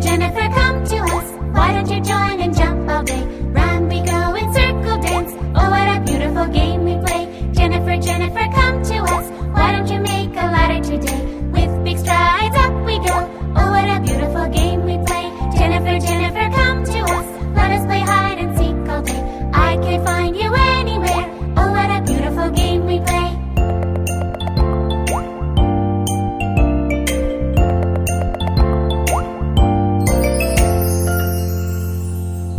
Jennifer, come to us. Why don't you join and jump all day? Round we go in circle dance. Oh, what a beautiful game we play. Jennifer, Jennifer, come to us.